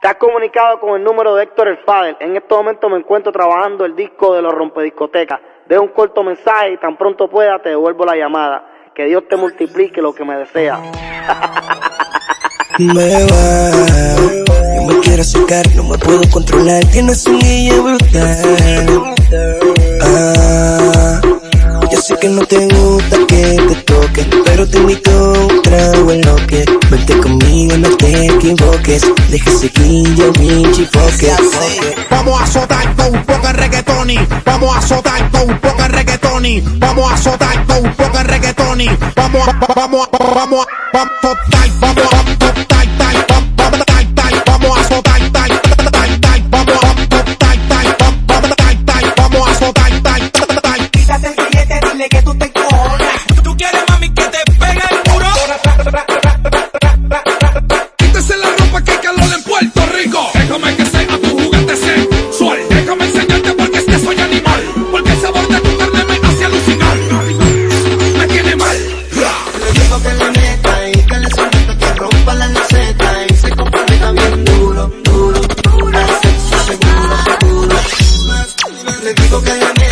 Te has comunicado con el número de Héctor el Fader. En este momento me encuentro trabajando el disco de los rompediscotecas. Deja un corto mensaje y tan pronto pueda te devuelvo la llamada. Que Dios te multiplique lo que me desea. me va, yo me quiero sacar, no me puedo controlar. Ah, yo sé que no te gusta que te pero te invito a un trago en Vente conmigo, no te equivoques. Deja seguir mi chifoque Vamos a azotar con un poco de Vamos a azotar con un poco Vamos a azotar con Vamos a, vamos a, vamos a, vamos vamos vamos vamos vamos le digo que la